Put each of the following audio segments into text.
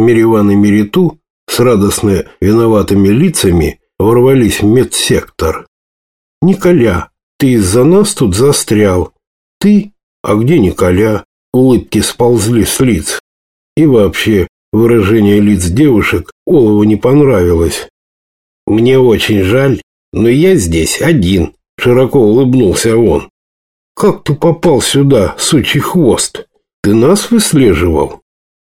Мириван и Мириту с радостно виноватыми лицами ворвались в медсектор. «Николя, ты из-за нас тут застрял. Ты? А где Николя?» Улыбки сползли с лиц. И вообще, выражение лиц девушек Олову не понравилось. «Мне очень жаль, но я здесь один», — широко улыбнулся он. «Как ты попал сюда, сучий хвост? Ты нас выслеживал?»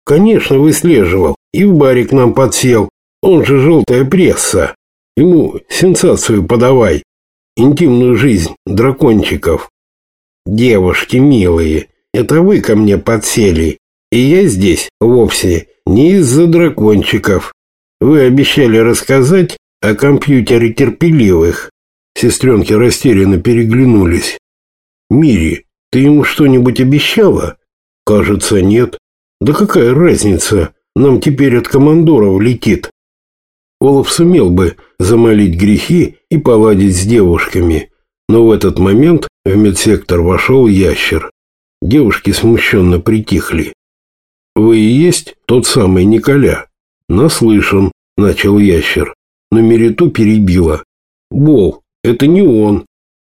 «Конечно, выслеживал. И в баре к нам подсел. Он же желтая пресса. Ему сенсацию подавай. Интимную жизнь дракончиков. Девушки милые, это вы ко мне подсели. И я здесь вовсе не из-за дракончиков. Вы обещали рассказать о компьютере терпеливых. Сестренки растерянно переглянулись. Мири, ты ему что-нибудь обещала? Кажется, нет. Да какая разница? Нам теперь от командоров летит. Олаф сумел бы замолить грехи и поладить с девушками, но в этот момент в медсектор вошел ящер. Девушки смущенно притихли. «Вы и есть тот самый Николя?» «Наслышан», — начал ящер, но Мериту перебила. «Бол, это не он.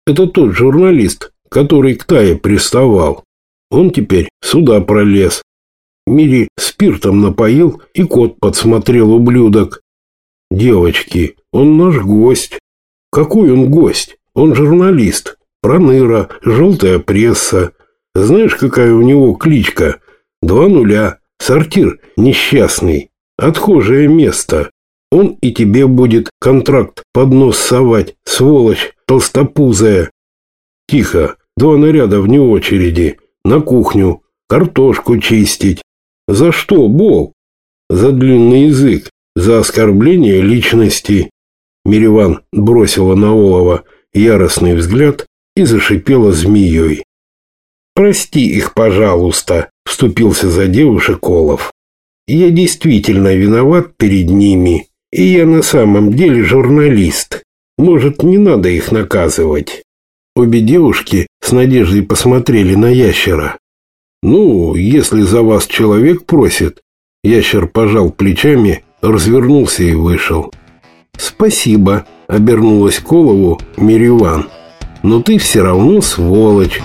Это тот журналист, который к Тае приставал. Он теперь сюда пролез. Мири спиртом напоил и кот подсмотрел ублюдок. Девочки, он наш гость. Какой он гость? Он журналист. Проныра, желтая пресса. Знаешь, какая у него кличка? Два нуля. Сортир несчастный. Отхожее место. Он и тебе будет контракт под нос совать, сволочь толстопузая. Тихо, два наряда вне очереди. На кухню, картошку чистить. За что, Бол? За длинный язык, за оскорбление личности. Мириван бросила на Олова яростный взгляд и зашипела змеей. «Прости их, пожалуйста», — вступился за девушек Олов. «Я действительно виноват перед ними, и я на самом деле журналист. Может, не надо их наказывать?» Обе девушки с надеждой посмотрели на ящера. «Ну, если за вас человек просит...» Ящер пожал плечами, развернулся и вышел. «Спасибо», — обернулась к Колову Мириван. «Но ты все равно сволочь».